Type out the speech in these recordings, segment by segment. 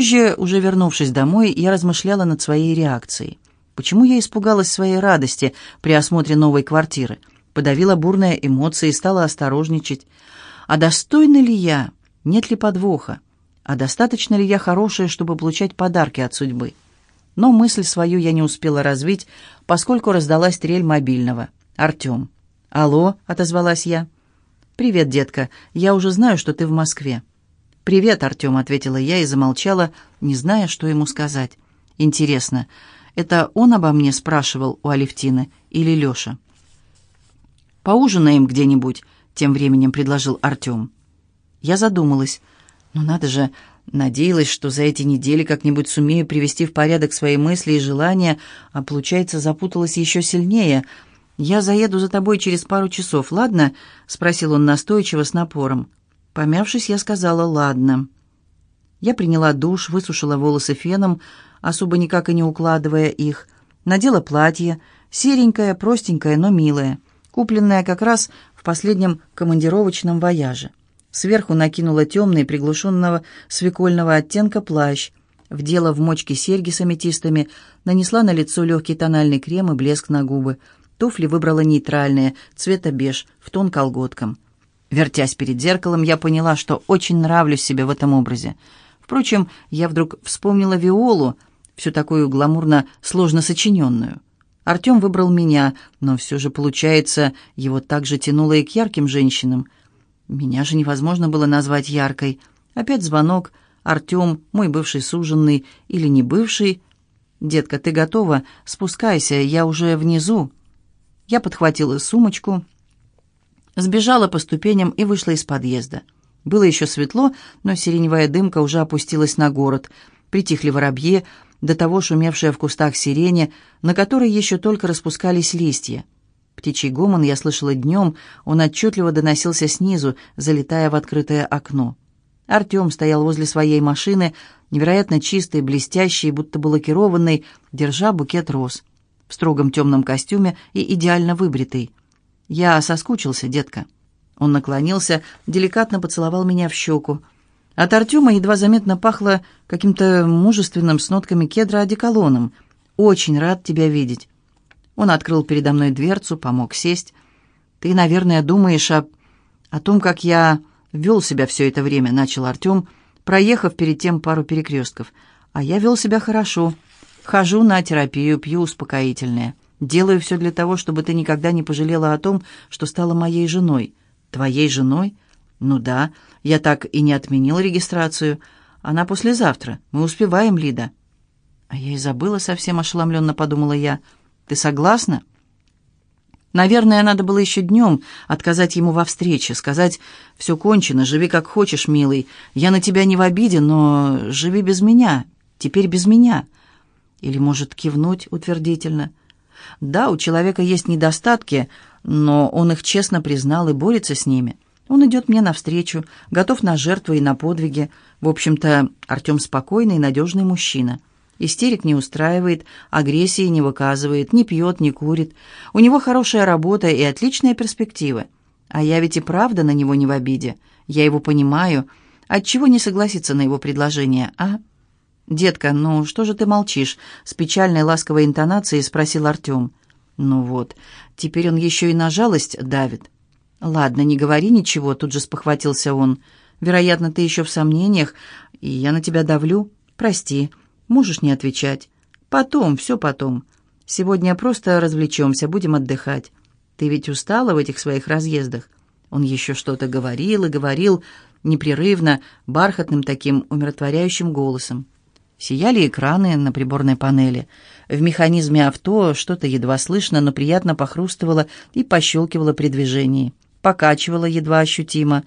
Позже, уже вернувшись домой, я размышляла над своей реакцией. Почему я испугалась своей радости при осмотре новой квартиры? Подавила бурные эмоции и стала осторожничать. А достойна ли я? Нет ли подвоха? А достаточно ли я хорошая, чтобы получать подарки от судьбы? Но мысль свою я не успела развить, поскольку раздалась трель мобильного. «Артем». «Алло», — отозвалась я. «Привет, детка. Я уже знаю, что ты в Москве». «Привет, Артем», — ответила я и замолчала, не зная, что ему сказать. «Интересно, это он обо мне спрашивал у Алевтины или Леша?» «Поужинаем где-нибудь», — тем временем предложил Артем. Я задумалась. «Ну надо же, надеялась, что за эти недели как-нибудь сумею привести в порядок свои мысли и желания, а получается, запуталась еще сильнее. Я заеду за тобой через пару часов, ладно?» — спросил он настойчиво с напором. Помявшись, я сказала «ладно». Я приняла душ, высушила волосы феном, особо никак и не укладывая их, надела платье, серенькое, простенькое, но милое, купленное как раз в последнем командировочном вояже. Сверху накинула темный, приглушенного свекольного оттенка плащ, вдела в мочки серьги с аметистами, нанесла на лицо легкий тональный крем и блеск на губы. Туфли выбрала нейтральные, цвета беж, в тон колготкам. Вертясь перед зеркалом, я поняла, что очень нравлюсь себе в этом образе. Впрочем, я вдруг вспомнила Виолу, всю такую гламурно сложно сочиненную. Артем выбрал меня, но все же, получается, его также тянуло и к ярким женщинам. Меня же невозможно было назвать яркой. Опять звонок. Артем, мой бывший суженный или не бывший. «Детка, ты готова? Спускайся, я уже внизу». Я подхватила сумочку, Сбежала по ступеням и вышла из подъезда. Было еще светло, но сиреневая дымка уже опустилась на город. Притихли воробьи, до того шумевшие в кустах сирени, на которой еще только распускались листья. Птичий гомон я слышала днем, он отчетливо доносился снизу, залетая в открытое окно. Артем стоял возле своей машины, невероятно чистый, блестящий, будто бы лакированный, держа букет роз. В строгом темном костюме и идеально выбритый. «Я соскучился, детка». Он наклонился, деликатно поцеловал меня в щеку. От Артема едва заметно пахло каким-то мужественным с нотками кедра одеколоном. «Очень рад тебя видеть». Он открыл передо мной дверцу, помог сесть. «Ты, наверное, думаешь о... о том, как я вел себя все это время», — начал Артем, проехав перед тем пару перекрестков. «А я вел себя хорошо. Хожу на терапию, пью успокоительное». Делаю все для того, чтобы ты никогда не пожалела о том, что стала моей женой. Твоей женой? Ну да, я так и не отменила регистрацию. Она послезавтра. Мы успеваем, Лида. А я и забыла совсем ошеломленно, подумала я. Ты согласна? Наверное, надо было еще днем отказать ему во встрече, сказать «все кончено, живи как хочешь, милый, я на тебя не в обиде, но живи без меня, теперь без меня». Или, может, кивнуть утвердительно – да, у человека есть недостатки, но он их честно признал и борется с ними. Он идет мне навстречу, готов на жертвы и на подвиги. В общем-то, Артем спокойный и надежный мужчина. Истерик не устраивает, агрессии не выказывает, не пьет, не курит. У него хорошая работа и отличные перспективы. А я ведь и правда на него не в обиде. Я его понимаю. Отчего не согласиться на его предложение, а?» «Детка, ну что же ты молчишь?» — с печальной ласковой интонацией спросил Артем. «Ну вот, теперь он еще и на жалость давит». «Ладно, не говори ничего», — тут же спохватился он. «Вероятно, ты еще в сомнениях, и я на тебя давлю. Прости, можешь не отвечать. Потом, все потом. Сегодня просто развлечемся, будем отдыхать. Ты ведь устала в этих своих разъездах?» Он еще что-то говорил и говорил, непрерывно, бархатным таким умиротворяющим голосом. Сияли экраны на приборной панели. В механизме авто что-то едва слышно, но приятно похрустывало и пощелкивало при движении. Покачивало едва ощутимо.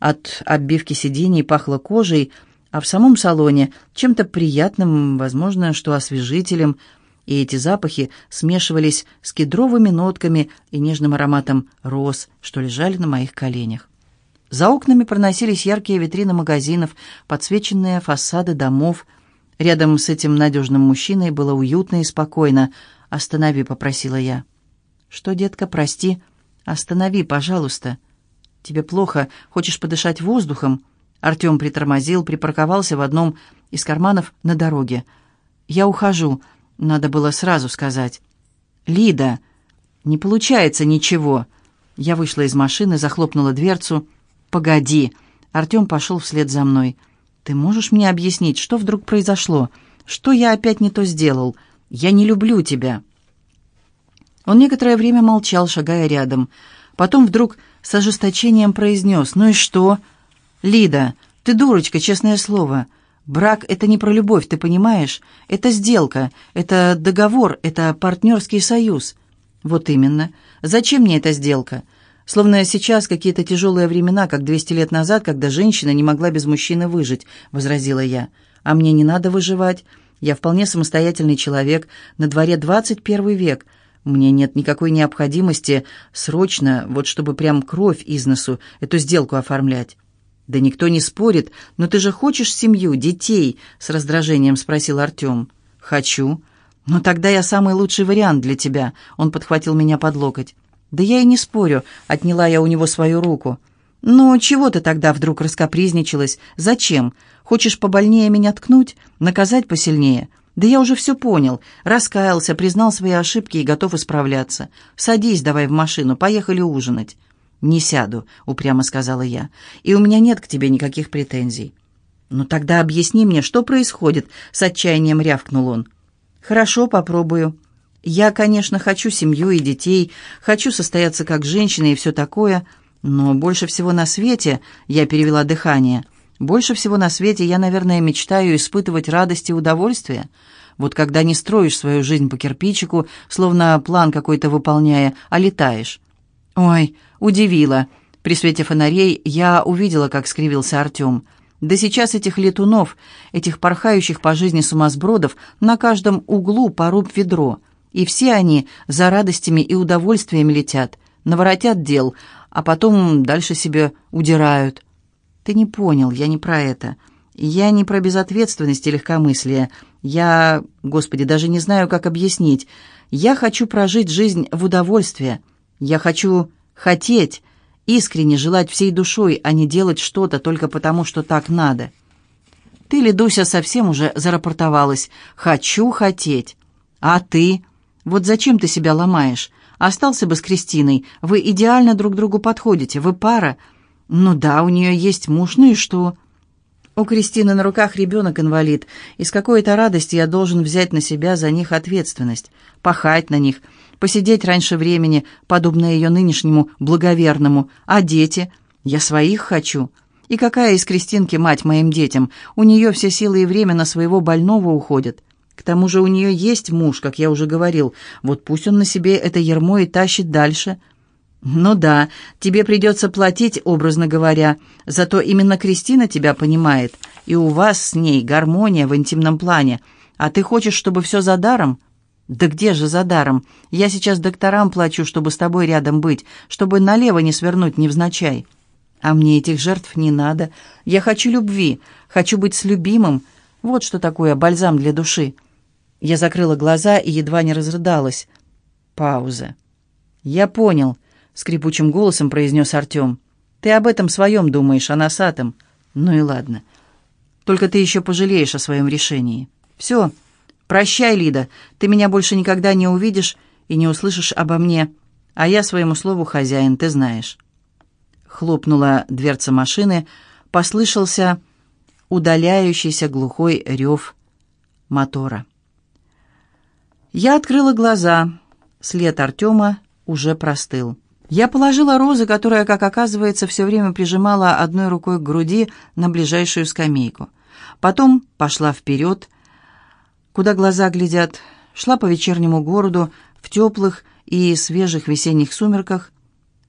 От оббивки сидений пахло кожей, а в самом салоне чем-то приятным, возможно, что освежителем, и эти запахи смешивались с кедровыми нотками и нежным ароматом роз, что лежали на моих коленях. За окнами проносились яркие витрины магазинов, подсвеченные фасады домов — Рядом с этим надежным мужчиной было уютно и спокойно. «Останови», — попросила я. «Что, детка, прости? Останови, пожалуйста. Тебе плохо? Хочешь подышать воздухом?» Артем притормозил, припарковался в одном из карманов на дороге. «Я ухожу», — надо было сразу сказать. «Лида, не получается ничего». Я вышла из машины, захлопнула дверцу. «Погоди!» Артем пошел вслед за мной. «Ты можешь мне объяснить, что вдруг произошло? Что я опять не то сделал? Я не люблю тебя!» Он некоторое время молчал, шагая рядом. Потом вдруг с ожесточением произнес. «Ну и что?» «Лида, ты дурочка, честное слово. Брак — это не про любовь, ты понимаешь? Это сделка, это договор, это партнерский союз». «Вот именно. Зачем мне эта сделка? Словно сейчас какие-то тяжелые времена, как 200 лет назад, когда женщина не могла без мужчины выжить», — возразила я. «А мне не надо выживать. Я вполне самостоятельный человек. На дворе 21 век. Мне нет никакой необходимости срочно, вот чтобы прям кровь из носу, эту сделку оформлять». «Да никто не спорит, но ты же хочешь семью, детей?» — с раздражением спросил Артем. «Хочу. Но тогда я самый лучший вариант для тебя», — он подхватил меня под локоть. «Да я и не спорю», — отняла я у него свою руку. «Ну, чего ты тогда вдруг раскопризничалась? Зачем? Хочешь побольнее меня ткнуть? Наказать посильнее? Да я уже все понял. Раскаялся, признал свои ошибки и готов исправляться. Садись давай в машину, поехали ужинать». «Не сяду», — упрямо сказала я, — «и у меня нет к тебе никаких претензий». «Ну тогда объясни мне, что происходит?» — с отчаянием рявкнул он. «Хорошо, попробую. Я, конечно, хочу семью и детей, хочу состояться как женщина и все такое, но больше всего на свете, я перевела дыхание, больше всего на свете я, наверное, мечтаю испытывать радость и удовольствие. Вот когда не строишь свою жизнь по кирпичику, словно план какой-то выполняя, а летаешь. Ой, удивила. При свете фонарей я увидела, как скривился Артем. Да сейчас этих летунов, этих порхающих по жизни сумасбродов, на каждом углу поруб ведро. И все они за радостями и удовольствиями летят, наворотят дел, а потом дальше себе удирают. Ты не понял, я не про это. Я не про безответственность и легкомыслие. Я, господи, даже не знаю, как объяснить. Я хочу прожить жизнь в удовольствие. Я хочу хотеть, искренне желать всей душой, а не делать что-то только потому, что так надо. Ты, Ледуся, совсем уже зарапортовалась. «Хочу хотеть». А ты? Вот зачем ты себя ломаешь? Остался бы с Кристиной. Вы идеально друг другу подходите. Вы пара. Ну да, у нее есть муж, ну и что?» У Кристины на руках ребенок-инвалид, и с какой-то радости я должен взять на себя за них ответственность, пахать на них, посидеть раньше времени, подобно ее нынешнему благоверному. А дети? Я своих хочу. И какая из Кристинки мать моим детям? У нее все силы и время на своего больного уходят. К тому же у нее есть муж, как я уже говорил. Вот пусть он на себе это ермо и тащит дальше. Ну да, тебе придется платить, образно говоря. Зато именно Кристина тебя понимает. И у вас с ней гармония в интимном плане. А ты хочешь, чтобы все за даром?» «Да где же за даром? Я сейчас докторам плачу, чтобы с тобой рядом быть, чтобы налево не свернуть невзначай. А мне этих жертв не надо. Я хочу любви, хочу быть с любимым. Вот что такое бальзам для души». Я закрыла глаза и едва не разрыдалась. Пауза. «Я понял», — скрипучим голосом произнес Артем. «Ты об этом своем думаешь, о носатом. Ну и ладно. Только ты еще пожалеешь о своем решении. Все, «Прощай, Лида, ты меня больше никогда не увидишь и не услышишь обо мне, а я своему слову хозяин, ты знаешь». Хлопнула дверца машины, послышался удаляющийся глухой рев мотора. Я открыла глаза. След Артема уже простыл. Я положила розы, которая, как оказывается, все время прижимала одной рукой к груди на ближайшую скамейку. Потом пошла вперед, куда глаза глядят, шла по вечернему городу в теплых и свежих весенних сумерках.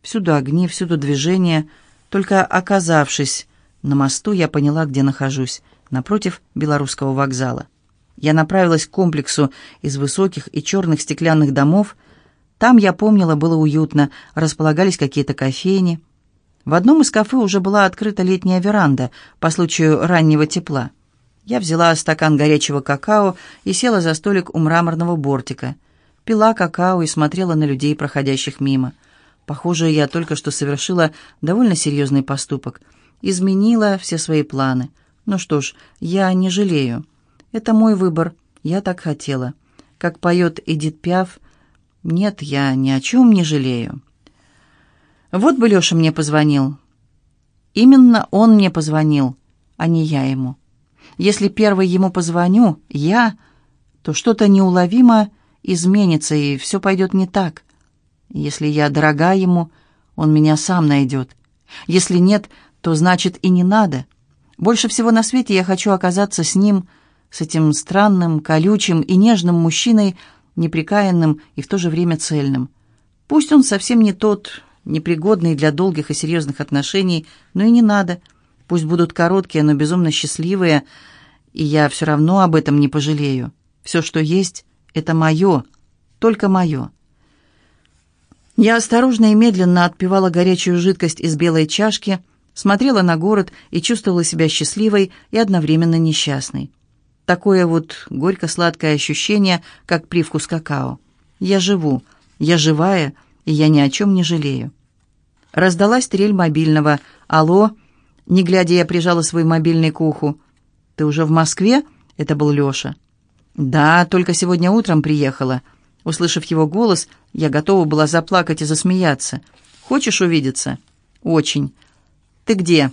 Всюду огни, всюду движение. Только оказавшись на мосту, я поняла, где нахожусь, напротив Белорусского вокзала. Я направилась к комплексу из высоких и черных стеклянных домов. Там, я помнила, было уютно, располагались какие-то кофейни. В одном из кафе уже была открыта летняя веранда по случаю раннего тепла. Я взяла стакан горячего какао и села за столик у мраморного бортика. Пила какао и смотрела на людей, проходящих мимо. Похоже, я только что совершила довольно серьезный поступок. Изменила все свои планы. Ну что ж, я не жалею. Это мой выбор, я так хотела. Как поет Эдит Пиаф, нет, я ни о чем не жалею. Вот бы Леша мне позвонил. Именно он мне позвонил, а не я ему. Если первый ему позвоню, я, то что-то неуловимо изменится, и все пойдет не так. Если я дорога ему, он меня сам найдет. Если нет, то значит и не надо. Больше всего на свете я хочу оказаться с ним, с этим странным, колючим и нежным мужчиной, неприкаянным и в то же время цельным. Пусть он совсем не тот, непригодный для долгих и серьезных отношений, но и не надо. Пусть будут короткие, но безумно счастливые, и я все равно об этом не пожалею. Все, что есть, это мое, только мое. Я осторожно и медленно отпивала горячую жидкость из белой чашки, смотрела на город и чувствовала себя счастливой и одновременно несчастной. Такое вот горько-сладкое ощущение, как привкус какао. Я живу, я живая, и я ни о чем не жалею. Раздалась трель мобильного. «Алло?» Не глядя, я прижала свой мобильный к уху. «Ты уже в Москве?» Это был Леша. «Да, только сегодня утром приехала». Услышав его голос, я готова была заплакать и засмеяться. «Хочешь увидеться?» «Очень». «Ты где?»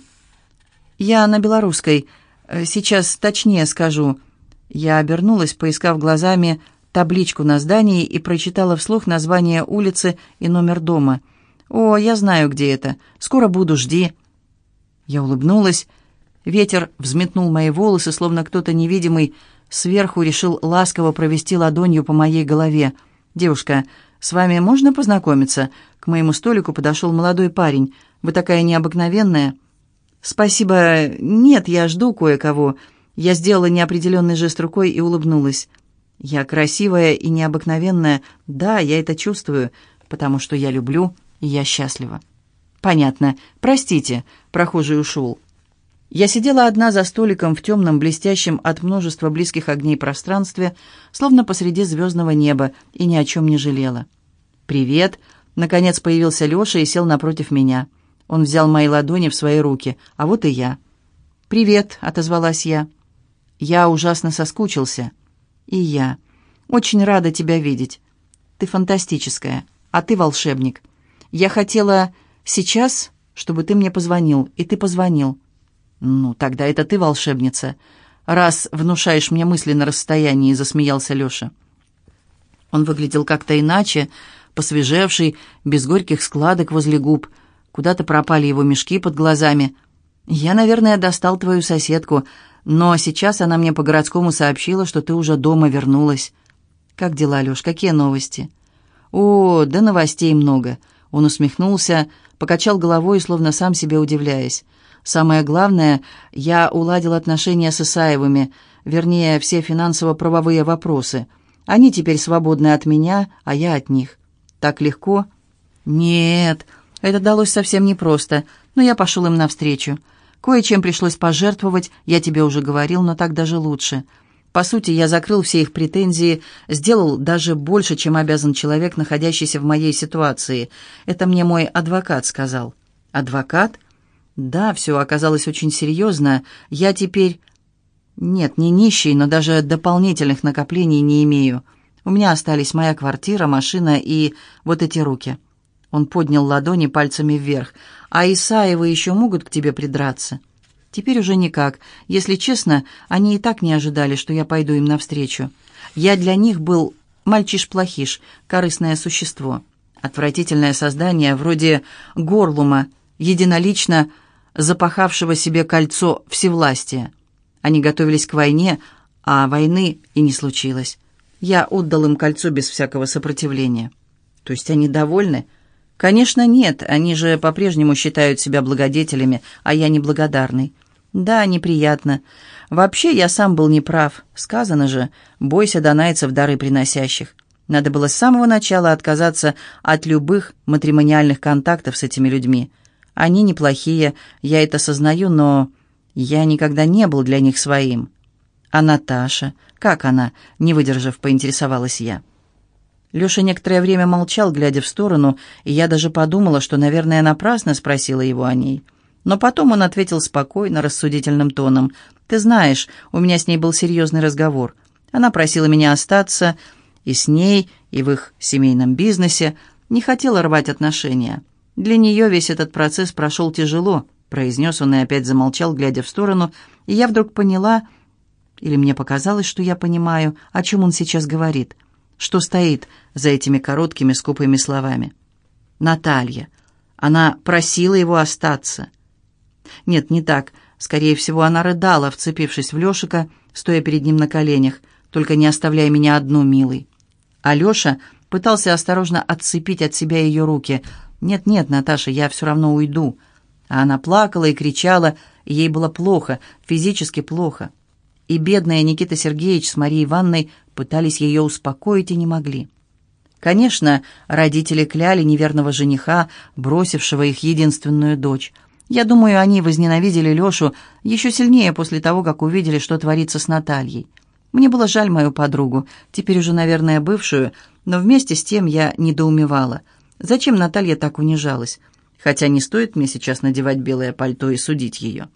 «Я на Белорусской. Э, сейчас точнее скажу». Я обернулась, поискав глазами табличку на здании и прочитала вслух название улицы и номер дома. «О, я знаю, где это. Скоро буду, жди». Я улыбнулась. Ветер взметнул мои волосы, словно кто-то невидимый сверху решил ласково провести ладонью по моей голове. «Девушка, с вами можно познакомиться?» К моему столику подошел молодой парень. «Вы такая необыкновенная». «Спасибо. Нет, я жду кое-кого». Я сделала неопределенный жест рукой и улыбнулась. «Я красивая и необыкновенная. Да, я это чувствую, потому что я люблю, и я счастлива». «Понятно. Простите». Прохожий ушел. Я сидела одна за столиком в темном, блестящем от множества близких огней пространстве, словно посреди звездного неба, и ни о чем не жалела. «Привет!» Наконец появился Леша и сел напротив меня. Он взял мои ладони в свои руки, а вот и я. «Привет!» — отозвалась я. «Я ужасно соскучился». «И я. Очень рада тебя видеть. Ты фантастическая, а ты волшебник. Я хотела сейчас, чтобы ты мне позвонил, и ты позвонил». «Ну, тогда это ты волшебница, раз внушаешь мне мысли на расстоянии», — засмеялся Леша. Он выглядел как-то иначе, посвежевший, без горьких складок возле губ. Куда-то пропали его мешки под глазами. «Я, наверное, достал твою соседку, но сейчас она мне по-городскому сообщила, что ты уже дома вернулась». «Как дела, Леш? Какие новости?» «О, да новостей много». Он усмехнулся, покачал головой, словно сам себе удивляясь. «Самое главное, я уладил отношения с Исаевыми, вернее, все финансово-правовые вопросы. Они теперь свободны от меня, а я от них. Так легко?» «Нет, это далось совсем непросто, но я пошел им навстречу. Кое-чем пришлось пожертвовать, я тебе уже говорил, но так даже лучше. По сути, я закрыл все их претензии, сделал даже больше, чем обязан человек, находящийся в моей ситуации. Это мне мой адвокат сказал. Адвокат? Да, все оказалось очень серьезно. Я теперь... Нет, не нищий, но даже дополнительных накоплений не имею. У меня остались моя квартира, машина и вот эти руки. Он поднял ладони пальцами вверх. «А Исаевы еще могут к тебе придраться?» «Теперь уже никак. Если честно, они и так не ожидали, что я пойду им навстречу. Я для них был мальчиш-плохиш, корыстное существо. Отвратительное создание, вроде горлума, единолично запахавшего себе кольцо всевластия. Они готовились к войне, а войны и не случилось. Я отдал им кольцо без всякого сопротивления. То есть они довольны?» «Конечно, нет. Они же по-прежнему считают себя благодетелями, а я неблагодарный». «Да, неприятно. Вообще, я сам был неправ. Сказано же, бойся донайцев дары приносящих. Надо было с самого начала отказаться от любых матримониальных контактов с этими людьми. Они неплохие, я это сознаю, но я никогда не был для них своим». «А Наташа? Как она?» — не выдержав, поинтересовалась я. Леша некоторое время молчал, глядя в сторону, и я даже подумала, что, наверное, напрасно спросила его о ней. Но потом он ответил спокойно, рассудительным тоном. Ты знаешь, у меня с ней был серьезный разговор. Она просила меня остаться и с ней, и в их семейном бизнесе, не хотела рвать отношения. Для нее весь этот процесс прошел тяжело, произнес он и опять замолчал, глядя в сторону, и я вдруг поняла, или мне показалось, что я понимаю, о чем он сейчас говорит, что стоит за этими короткими скупыми словами. Наталья. Она просила его остаться. Нет, не так. Скорее всего, она рыдала, вцепившись в Лешика, стоя перед ним на коленях. «Только не оставляй меня одну, милый». А Леша пытался осторожно отцепить от себя ее руки. «Нет-нет, Наташа, я все равно уйду». А она плакала и кричала, и ей было плохо, физически плохо. И бедная Никита Сергеевич с Марией Ивановной пытались ее успокоить и не могли. Конечно, родители кляли неверного жениха, бросившего их единственную дочь – я думаю, они возненавидели Лешу еще сильнее после того, как увидели, что творится с Натальей. Мне было жаль мою подругу, теперь уже, наверное, бывшую, но вместе с тем я недоумевала. Зачем Наталья так унижалась? Хотя не стоит мне сейчас надевать белое пальто и судить ее.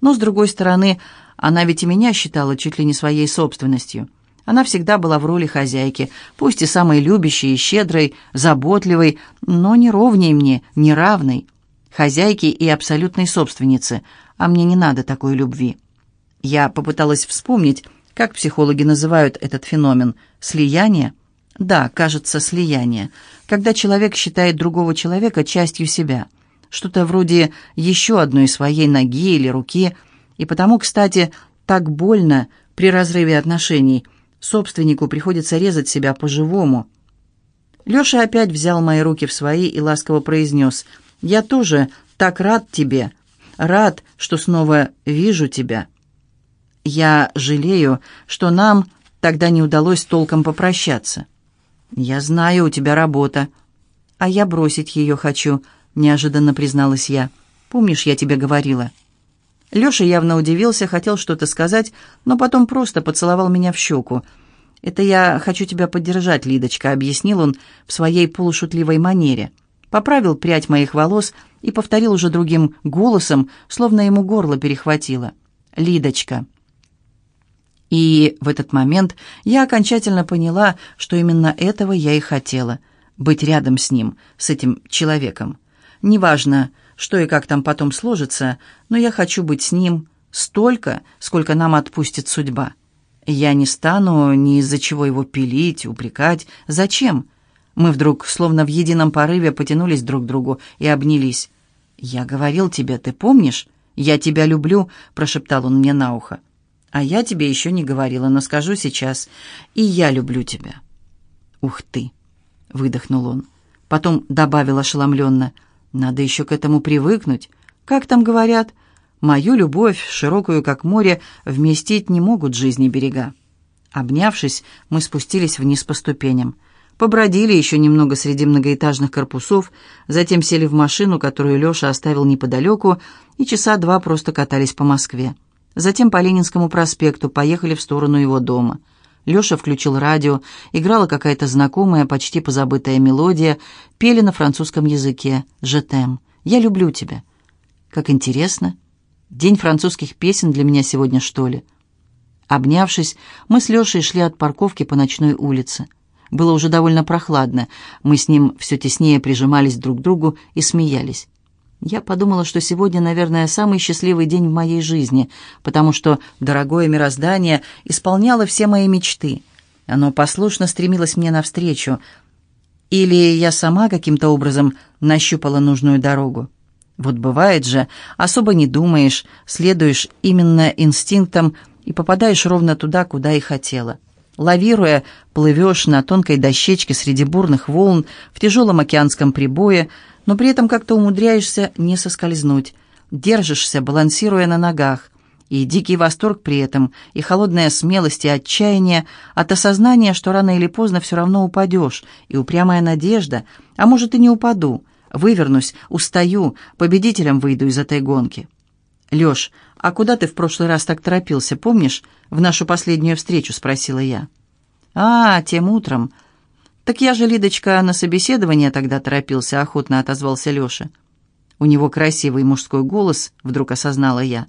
Но, с другой стороны, она ведь и меня считала чуть ли не своей собственностью. Она всегда была в роли хозяйки, пусть и самой любящей и щедрой, заботливой, но не ровней мне, не равной хозяйки и абсолютной собственницы, а мне не надо такой любви. Я попыталась вспомнить, как психологи называют этот феномен – слияние? Да, кажется, слияние. Когда человек считает другого человека частью себя. Что-то вроде еще одной своей ноги или руки. И потому, кстати, так больно при разрыве отношений. Собственнику приходится резать себя по-живому. Леша опять взял мои руки в свои и ласково произнес – я тоже так рад тебе, рад, что снова вижу тебя. Я жалею, что нам тогда не удалось толком попрощаться. Я знаю, у тебя работа. А я бросить ее хочу, неожиданно призналась я. Помнишь, я тебе говорила?» Леша явно удивился, хотел что-то сказать, но потом просто поцеловал меня в щеку. «Это я хочу тебя поддержать, Лидочка», — объяснил он в своей полушутливой манере поправил прядь моих волос и повторил уже другим голосом, словно ему горло перехватило. «Лидочка». И в этот момент я окончательно поняла, что именно этого я и хотела — быть рядом с ним, с этим человеком. Неважно, что и как там потом сложится, но я хочу быть с ним столько, сколько нам отпустит судьба. Я не стану ни из-за чего его пилить, упрекать. Зачем? Мы вдруг, словно в едином порыве, потянулись друг к другу и обнялись. «Я говорил тебе, ты помнишь? Я тебя люблю», — прошептал он мне на ухо. «А я тебе еще не говорила, но скажу сейчас. И я люблю тебя». «Ух ты!» — выдохнул он. Потом добавил ошеломленно. «Надо еще к этому привыкнуть. Как там говорят? Мою любовь, широкую как море, вместить не могут жизни берега». Обнявшись, мы спустились вниз по ступеням. Побродили еще немного среди многоэтажных корпусов, затем сели в машину, которую Леша оставил неподалеку, и часа два просто катались по Москве. Затем по Ленинскому проспекту поехали в сторону его дома. Леша включил радио, играла какая-то знакомая, почти позабытая мелодия, пели на французском языке «Жетем», «Я люблю тебя». Как интересно. День французских песен для меня сегодня, что ли? Обнявшись, мы с Лешей шли от парковки по ночной улице. Было уже довольно прохладно. Мы с ним все теснее прижимались друг к другу и смеялись. Я подумала, что сегодня, наверное, самый счастливый день в моей жизни, потому что дорогое мироздание исполняло все мои мечты. Оно послушно стремилось мне навстречу. Или я сама каким-то образом нащупала нужную дорогу. Вот бывает же, особо не думаешь, следуешь именно инстинктам и попадаешь ровно туда, куда и хотела. Лавируя, плывешь на тонкой дощечке среди бурных волн в тяжелом океанском прибое, но при этом как-то умудряешься не соскользнуть. Держишься, балансируя на ногах. И дикий восторг при этом, и холодная смелость и отчаяние от осознания, что рано или поздно все равно упадешь, и упрямая надежда, а может и не упаду, вывернусь, устаю, победителем выйду из этой гонки. Леш, «А куда ты в прошлый раз так торопился, помнишь? В нашу последнюю встречу?» — спросила я. «А, тем утром». «Так я же, Лидочка, на собеседование тогда торопился», — охотно отозвался Леша. У него красивый мужской голос, вдруг осознала я.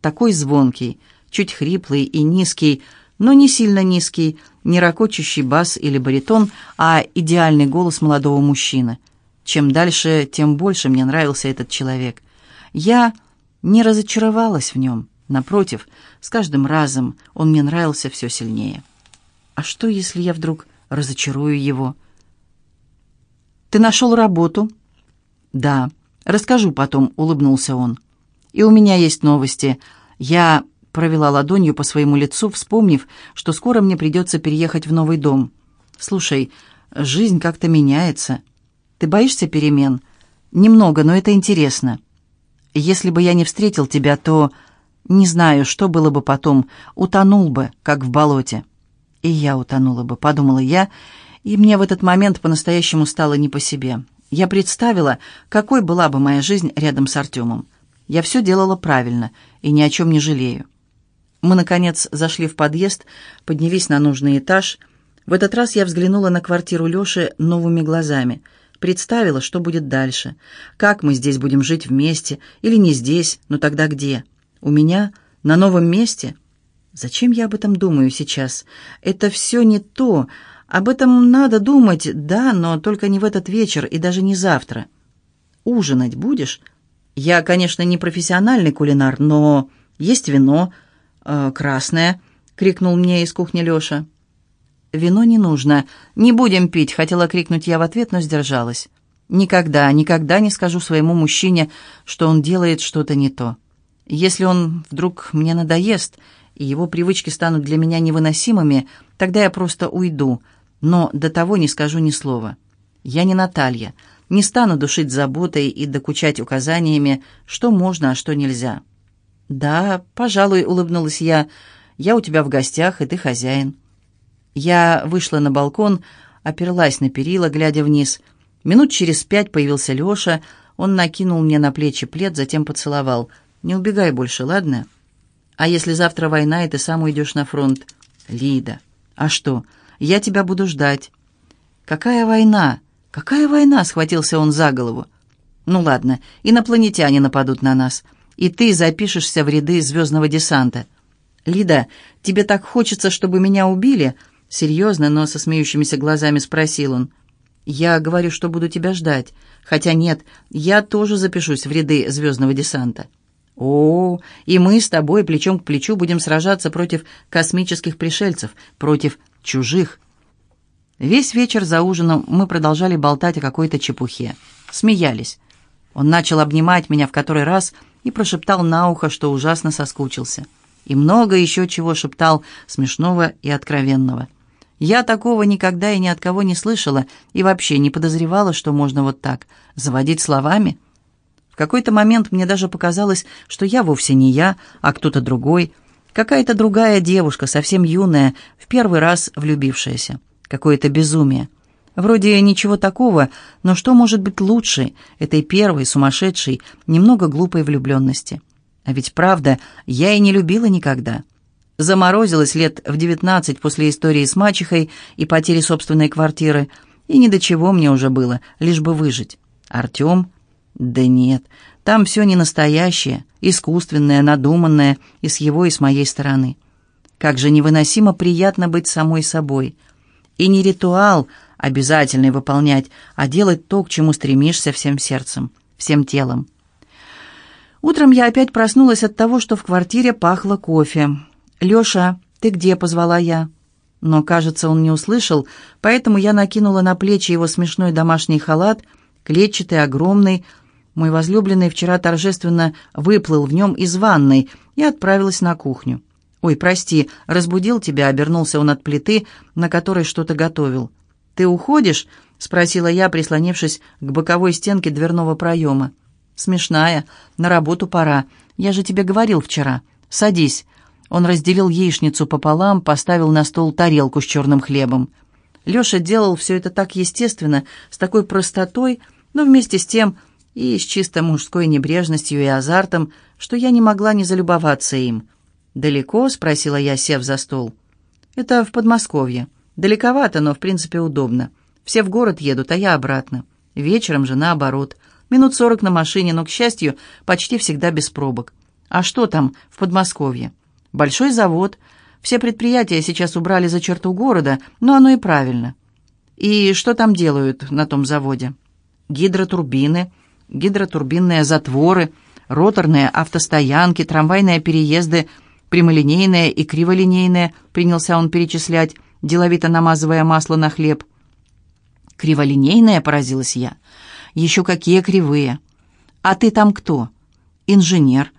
Такой звонкий, чуть хриплый и низкий, но не сильно низкий, не ракочущий бас или баритон, а идеальный голос молодого мужчины. Чем дальше, тем больше мне нравился этот человек. Я не разочаровалась в нем. Напротив, с каждым разом он мне нравился все сильнее. А что, если я вдруг разочарую его? «Ты нашел работу?» «Да. Расскажу потом», — улыбнулся он. «И у меня есть новости. Я провела ладонью по своему лицу, вспомнив, что скоро мне придется переехать в новый дом. «Слушай, жизнь как-то меняется. Ты боишься перемен?» «Немного, но это интересно. Если бы я не встретил тебя, то...» «Не знаю, что было бы потом. Утонул бы, как в болоте». «И я утонула бы», — подумала я, и мне в этот момент по-настоящему стало не по себе. Я представила, какой была бы моя жизнь рядом с Артемом. Я все делала правильно и ни о чем не жалею. Мы, наконец, зашли в подъезд, поднялись на нужный этаж. В этот раз я взглянула на квартиру Лёши новыми глазами. Представила, что будет дальше. Как мы здесь будем жить вместе, или не здесь, но тогда где? У меня? На новом месте? Зачем я об этом думаю сейчас? Это все не то. Об этом надо думать, да, но только не в этот вечер и даже не завтра. Ужинать будешь? Я, конечно, не профессиональный кулинар, но есть вино, э, красное», — крикнул мне из кухни Леша. «Вино не нужно. Не будем пить», — хотела крикнуть я в ответ, но сдержалась. «Никогда, никогда не скажу своему мужчине, что он делает что-то не то. Если он вдруг мне надоест, и его привычки станут для меня невыносимыми, тогда я просто уйду, но до того не скажу ни слова. Я не Наталья, не стану душить заботой и докучать указаниями, что можно, а что нельзя». «Да, пожалуй», — улыбнулась я. «Я у тебя в гостях, и ты хозяин». Я вышла на балкон, оперлась на перила, глядя вниз. Минут через пять появился Леша. Он накинул мне на плечи плед, затем поцеловал. «Не убегай больше, ладно?» «А если завтра война, и ты сам уйдешь на фронт?» «Лида, а что? Я тебя буду ждать». «Какая война? Какая война?» — схватился он за голову. «Ну ладно, инопланетяне нападут на нас и ты запишешься в ряды звездного десанта. Лида, тебе так хочется, чтобы меня убили?» Серьезно, но со смеющимися глазами спросил он. «Я говорю, что буду тебя ждать. Хотя нет, я тоже запишусь в ряды звездного десанта». «О, и мы с тобой плечом к плечу будем сражаться против космических пришельцев, против чужих». Весь вечер за ужином мы продолжали болтать о какой-то чепухе. Смеялись. Он начал обнимать меня в который раз и прошептал на ухо, что ужасно соскучился. И много еще чего шептал, смешного и откровенного. Я такого никогда и ни от кого не слышала и вообще не подозревала, что можно вот так, заводить словами. В какой-то момент мне даже показалось, что я вовсе не я, а кто-то другой, какая-то другая девушка, совсем юная, в первый раз влюбившаяся. Какое-то безумие. Вроде ничего такого, но что может быть лучше этой первой, сумасшедшей, немного глупой влюбленности? А ведь правда, я и не любила никогда. Заморозилась лет в девятнадцать после истории с мачехой и потери собственной квартиры, и ни до чего мне уже было, лишь бы выжить. Артем? Да нет, там все не настоящее, искусственное, надуманное и с его, и с моей стороны. Как же невыносимо приятно быть самой собой. И не ритуал, обязательный выполнять, а делать то, к чему стремишься всем сердцем, всем телом. Утром я опять проснулась от того, что в квартире пахло кофе. «Леша, ты где?» — позвала я. Но, кажется, он не услышал, поэтому я накинула на плечи его смешной домашний халат, клетчатый, огромный. Мой возлюбленный вчера торжественно выплыл в нем из ванной и отправилась на кухню. «Ой, прости, разбудил тебя», — обернулся он от плиты, на которой что-то готовил. «Ты уходишь?» — спросила я, прислонившись к боковой стенке дверного проема. «Смешная. На работу пора. Я же тебе говорил вчера. Садись». Он разделил яичницу пополам, поставил на стол тарелку с черным хлебом. Леша делал все это так естественно, с такой простотой, но вместе с тем и с чисто мужской небрежностью и азартом, что я не могла не залюбоваться им. «Далеко?» — спросила я, сев за стол. «Это в Подмосковье». Далековато, но в принципе удобно. Все в город едут, а я обратно. Вечером же наоборот. Минут сорок на машине, но, к счастью, почти всегда без пробок. А что там в Подмосковье? Большой завод. Все предприятия сейчас убрали за черту города, но оно и правильно. И что там делают на том заводе? Гидротурбины, гидротурбинные затворы, роторные автостоянки, трамвайные переезды, прямолинейные и криволинейные, принялся он перечислять, деловито намазывая масло на хлеб. «Криволинейные?» — поразилась я. «Еще какие кривые!» «А ты там кто?» «Инженер».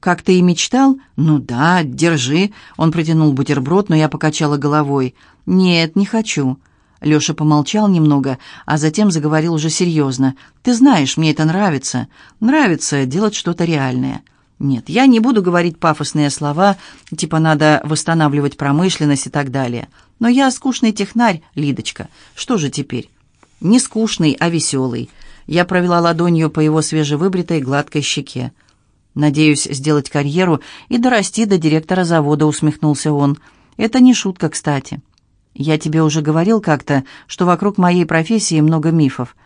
«Как ты и мечтал?» «Ну да, держи». Он протянул бутерброд, но я покачала головой. «Нет, не хочу». Леша помолчал немного, а затем заговорил уже серьезно. «Ты знаешь, мне это нравится. Нравится делать что-то реальное». «Нет, я не буду говорить пафосные слова, типа надо восстанавливать промышленность и так далее. Но я скучный технарь, Лидочка. Что же теперь?» «Не скучный, а веселый». Я провела ладонью по его свежевыбритой гладкой щеке. «Надеюсь сделать карьеру и дорасти до директора завода», — усмехнулся он. «Это не шутка, кстати». Я тебе уже говорил как-то, что вокруг моей профессии много мифов.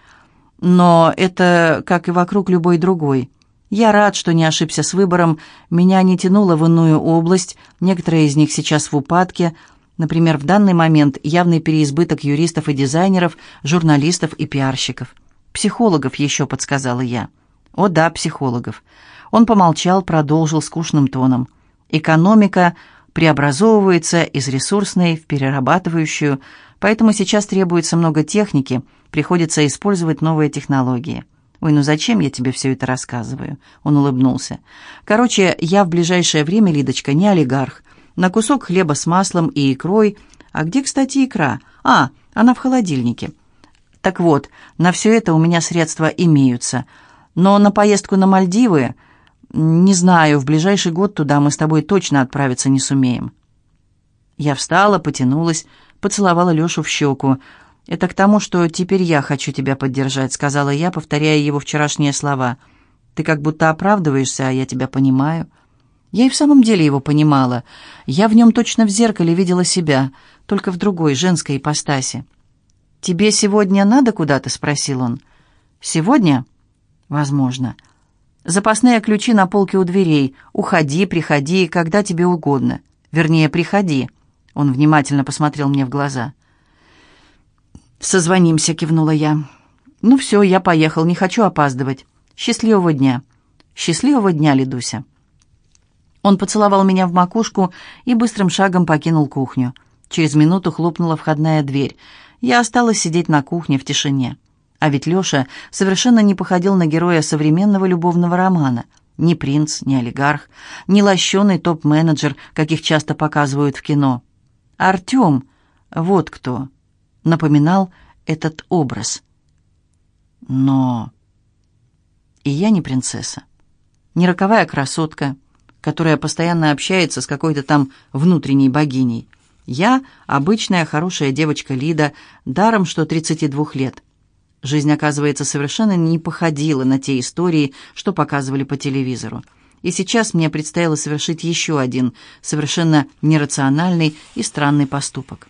Но это как и вокруг любой другой. Я рад, что не ошибся с выбором. Меня не тянуло в иную область, некоторые из них сейчас в упадке. Например, в данный момент явный переизбыток юристов и дизайнеров, журналистов и пиарщиков. Психологов еще подсказала я. О да, психологов. Он помолчал, продолжил скучным тоном. Экономика преобразовывается из ресурсной в перерабатывающую, поэтому сейчас требуется много техники, приходится использовать новые технологии. «Ой, ну зачем я тебе все это рассказываю?» Он улыбнулся. «Короче, я в ближайшее время, Лидочка, не олигарх. На кусок хлеба с маслом и икрой. А где, кстати, икра? А, она в холодильнике. Так вот, на все это у меня средства имеются. Но на поездку на Мальдивы «Не знаю, в ближайший год туда мы с тобой точно отправиться не сумеем». Я встала, потянулась, поцеловала Лешу в щеку. «Это к тому, что теперь я хочу тебя поддержать», — сказала я, повторяя его вчерашние слова. «Ты как будто оправдываешься, а я тебя понимаю». Я и в самом деле его понимала. Я в нем точно в зеркале видела себя, только в другой, женской ипостаси. «Тебе сегодня надо куда-то?» — спросил он. «Сегодня?» «Возможно». Запасные ключи на полке у дверей. Уходи, приходи, когда тебе угодно. Вернее, приходи. Он внимательно посмотрел мне в глаза. «Созвонимся», — кивнула я. «Ну все, я поехал, не хочу опаздывать. Счастливого дня». «Счастливого дня, Лидуся». Он поцеловал меня в макушку и быстрым шагом покинул кухню. Через минуту хлопнула входная дверь. Я осталась сидеть на кухне в тишине. А ведь Леша совершенно не походил на героя современного любовного романа. Ни принц, ни олигарх, ни лощеный топ-менеджер, каких часто показывают в кино. Артем, вот кто, напоминал этот образ. Но и я не принцесса, не роковая красотка, которая постоянно общается с какой-то там внутренней богиней. Я обычная хорошая девочка Лида, даром что 32 лет. Жизнь, оказывается, совершенно не походила на те истории, что показывали по телевизору. И сейчас мне предстояло совершить еще один, совершенно нерациональный и странный поступок.